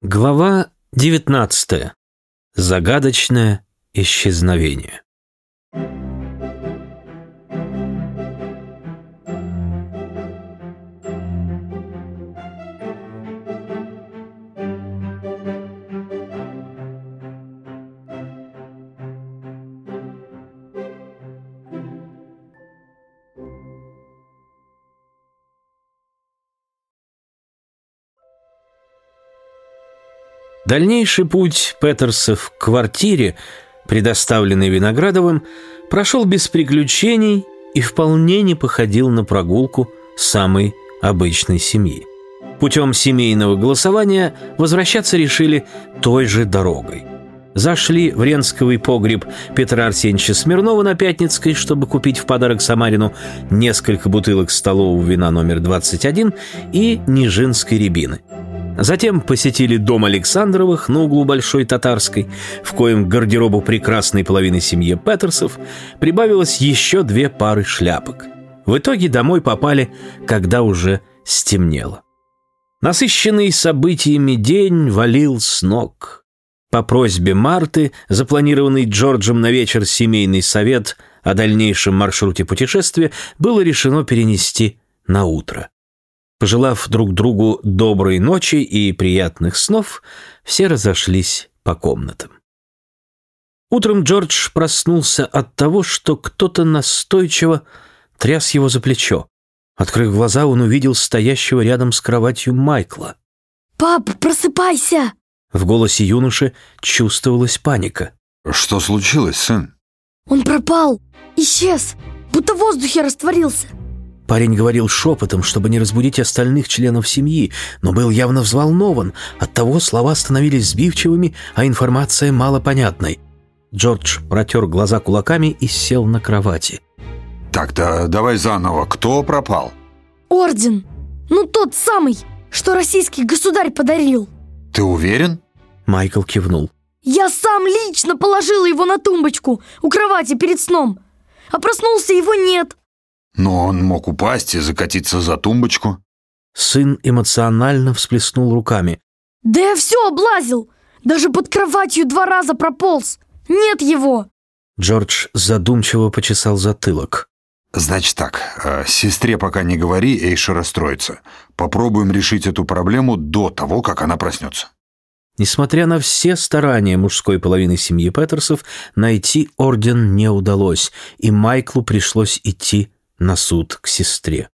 Глава 19. Загадочное исчезновение. Дальнейший путь Петерсов к квартире, предоставленной Виноградовым, прошел без приключений и вполне не походил на прогулку самой обычной семьи. Путем семейного голосования возвращаться решили той же дорогой. Зашли в Ренсковый погреб Петра Арсеньевича Смирнова на Пятницкой, чтобы купить в подарок Самарину несколько бутылок столового вина номер 21 и Нижинской рябины – Затем посетили дом Александровых на углу Большой Татарской, в коем к гардеробу прекрасной половины семьи Петерсов прибавилось еще две пары шляпок. В итоге домой попали, когда уже стемнело. Насыщенный событиями день валил с ног. По просьбе Марты, запланированный Джорджем на вечер семейный совет о дальнейшем маршруте путешествия было решено перенести на утро. Пожелав друг другу доброй ночи и приятных снов, все разошлись по комнатам. Утром Джордж проснулся от того, что кто-то настойчиво тряс его за плечо. Открыв глаза, он увидел стоящего рядом с кроватью Майкла. «Пап, просыпайся!» В голосе юноши чувствовалась паника. «Что случилось, сын?» «Он пропал! Исчез! Будто в воздухе растворился!» Парень говорил шепотом, чтобы не разбудить остальных членов семьи, но был явно взволнован. Оттого слова становились сбивчивыми, а информация малопонятной. Джордж протер глаза кулаками и сел на кровати. «Так-то давай заново. Кто пропал?» «Орден! Ну, тот самый, что российский государь подарил!» «Ты уверен?» Майкл кивнул. «Я сам лично положил его на тумбочку у кровати перед сном, а проснулся его нет!» Но он мог упасть и закатиться за тумбочку. Сын эмоционально всплеснул руками. «Да я все облазил! Даже под кроватью два раза прополз! Нет его!» Джордж задумчиво почесал затылок. «Значит так, э, сестре пока не говори, Эйша расстроится. Попробуем решить эту проблему до того, как она проснется». Несмотря на все старания мужской половины семьи Петерсов, найти орден не удалось, и Майклу пришлось идти на суд к сестре.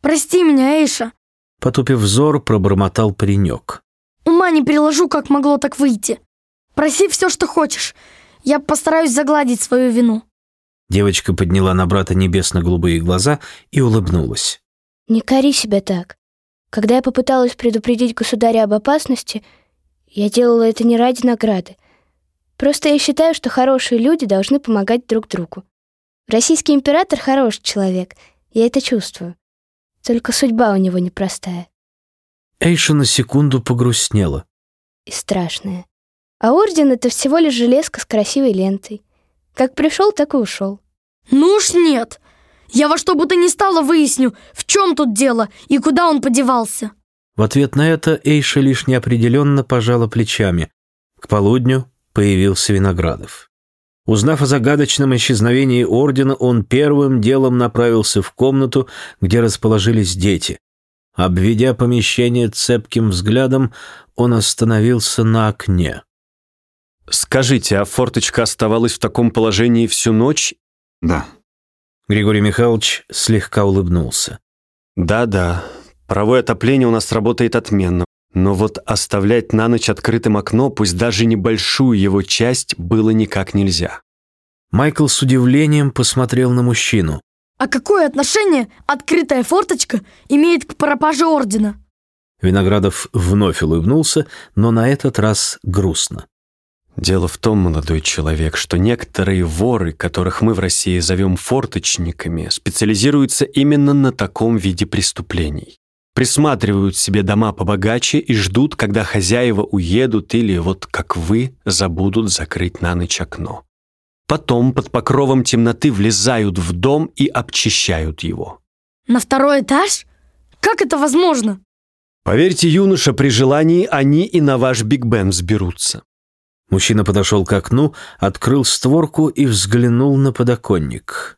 «Прости меня, Эйша!» Потупив взор, пробормотал паренек. «Ума не приложу, как могло так выйти. Проси все, что хочешь. Я постараюсь загладить свою вину». Девочка подняла на брата небесно-голубые глаза и улыбнулась. «Не кори себя так. Когда я попыталась предупредить государя об опасности, я делала это не ради награды. Просто я считаю, что хорошие люди должны помогать друг другу. Российский император хороший человек, я это чувствую. Только судьба у него непростая. Эйша на секунду погрустнела. И страшная. А орден — это всего лишь железка с красивой лентой. Как пришел, так и ушел. Ну уж нет. Я во что бы то ни стало выясню, в чем тут дело и куда он подевался. В ответ на это Эйша лишь неопределенно пожала плечами. К полудню появился Виноградов. Узнав о загадочном исчезновении ордена, он первым делом направился в комнату, где расположились дети. Обведя помещение цепким взглядом, он остановился на окне. «Скажите, а форточка оставалась в таком положении всю ночь?» «Да». Григорий Михайлович слегка улыбнулся. «Да-да, паровое отопление у нас работает отменно. Но вот оставлять на ночь открытым окно, пусть даже небольшую его часть, было никак нельзя. Майкл с удивлением посмотрел на мужчину. А какое отношение открытая форточка имеет к пропаже ордена? Виноградов вновь улыбнулся, но на этот раз грустно. Дело в том, молодой человек, что некоторые воры, которых мы в России зовем форточниками, специализируются именно на таком виде преступлений присматривают себе дома побогаче и ждут, когда хозяева уедут или, вот как вы, забудут закрыть на ночь окно. Потом под покровом темноты влезают в дом и обчищают его. На второй этаж? Как это возможно? Поверьте, юноша, при желании они и на ваш Биг Бен взберутся. Мужчина подошел к окну, открыл створку и взглянул на подоконник.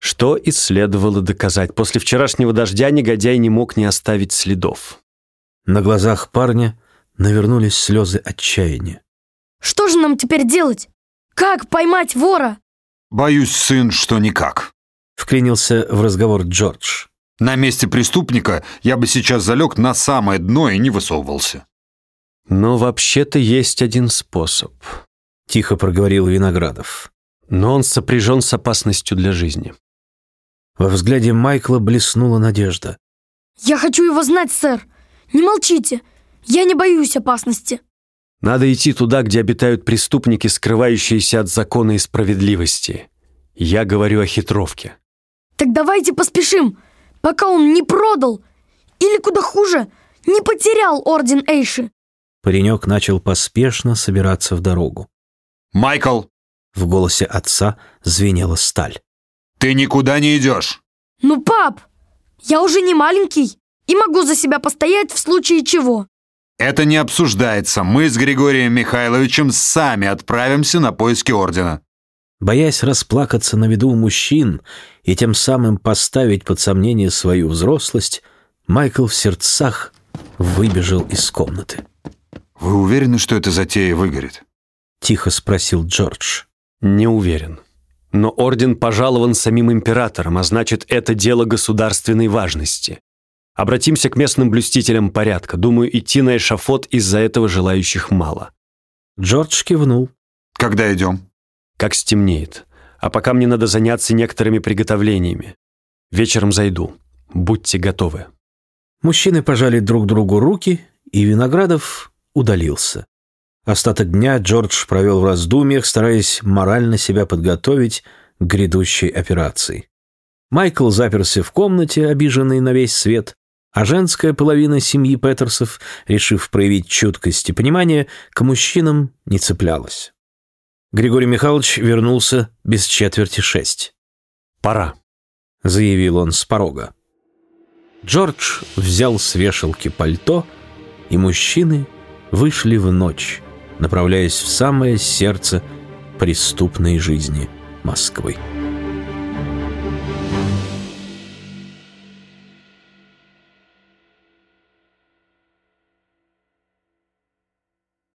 Что и следовало доказать. После вчерашнего дождя негодяй не мог не оставить следов. На глазах парня навернулись слезы отчаяния. Что же нам теперь делать? Как поймать вора? Боюсь, сын, что никак. Вклинился в разговор Джордж. На месте преступника я бы сейчас залег на самое дно и не высовывался. Но вообще-то есть один способ. Тихо проговорил Виноградов. Но он сопряжен с опасностью для жизни. Во взгляде Майкла блеснула надежда. Я хочу его знать, сэр. Не молчите. Я не боюсь опасности. Надо идти туда, где обитают преступники, скрывающиеся от закона и справедливости. Я говорю о хитровке. Так давайте поспешим, пока он не продал. Или куда хуже, не потерял орден Эйши. Паренек начал поспешно собираться в дорогу. «Майкл!» В голосе отца звенела сталь. «Ты никуда не идешь!» Ну, пап, я уже не маленький и могу за себя постоять в случае чего. «Это не обсуждается. Мы с Григорием Михайловичем сами отправимся на поиски ордена». Боясь расплакаться на виду у мужчин и тем самым поставить под сомнение свою взрослость, Майкл в сердцах выбежал из комнаты. «Вы уверены, что эта затея выгорит?» — тихо спросил Джордж. Не уверен. Но орден пожалован самим императором, а значит, это дело государственной важности. Обратимся к местным блюстителям порядка. Думаю, идти на эшафот из-за этого желающих мало. Джордж кивнул. «Когда идем?» Как стемнеет. А пока мне надо заняться некоторыми приготовлениями. Вечером зайду. Будьте готовы. Мужчины пожали друг другу руки, и Виноградов удалился. Остаток дня Джордж провел в раздумьях, стараясь морально себя подготовить к грядущей операции. Майкл заперся в комнате, обиженный на весь свет, а женская половина семьи Петерсов, решив проявить чуткость и понимание, к мужчинам не цеплялась. Григорий Михайлович вернулся без четверти шесть. «Пора», — заявил он с порога. Джордж взял с вешалки пальто, и мужчины вышли в ночь, направляясь в самое сердце преступной жизни Москвы.